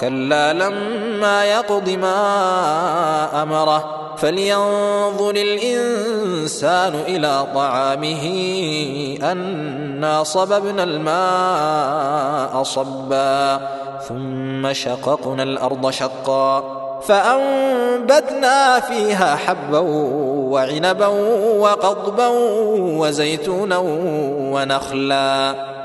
كلا لما يقض ما أمره فلينظر الإنسان إلى طعامه أنا صببنا الماء صبا ثم شققنا الأرض شقا فأنبتنا فيها حبا وعنبا وقضبا وزيتونا ونخلا